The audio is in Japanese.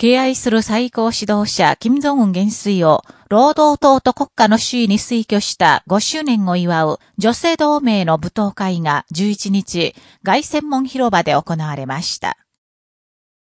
敬愛する最高指導者、金正恩元帥を、労働党と国家の首位に推挙した5周年を祝う女性同盟の舞踏会が11日、外専門広場で行われました。